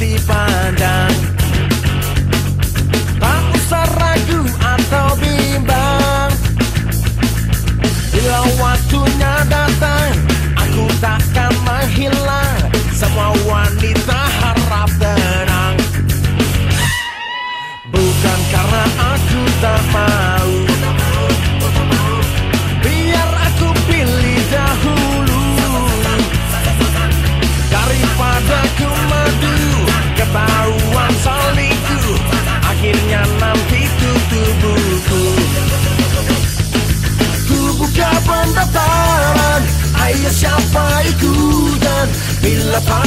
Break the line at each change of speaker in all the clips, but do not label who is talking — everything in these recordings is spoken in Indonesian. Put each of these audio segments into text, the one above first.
audisi pandang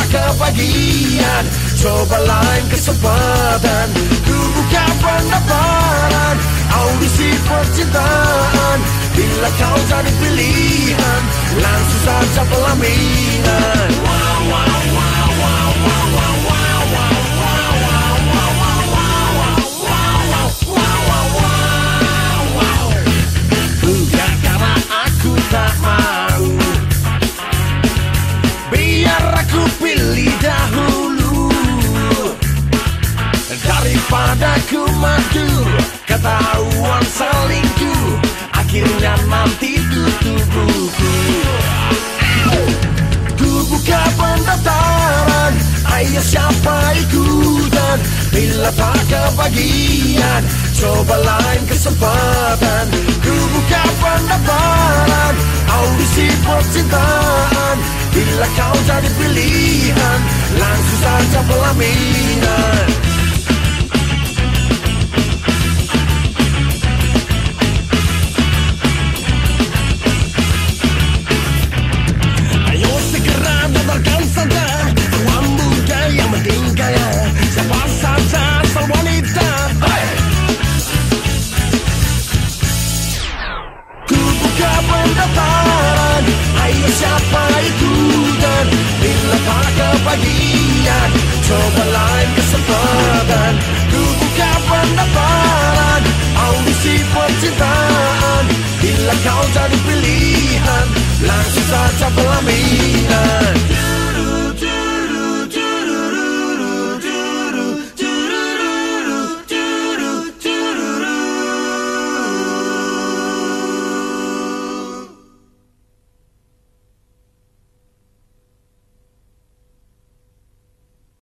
kebagian Coba lain kesempatan Ku buka pendaftaran Audisi percintaan Bila kau jadi pilihan Langsung saja pelaminan Ketahuan selingkuh. Akhirnya nanti tutup buku Ku buka pendaftaran Ayo siapa ikutan? Bila tak kebagian Coba lain kesempatan. Ku buka pendaftaran Audisi percintaan. Bila kau jadi pilihan Langsung saja pelaminan kebagian Coba lain kesempatan. Ku buka pendaftaran Audisi percintaan. Bila kau jadi pilihan Langsung saja pelaminan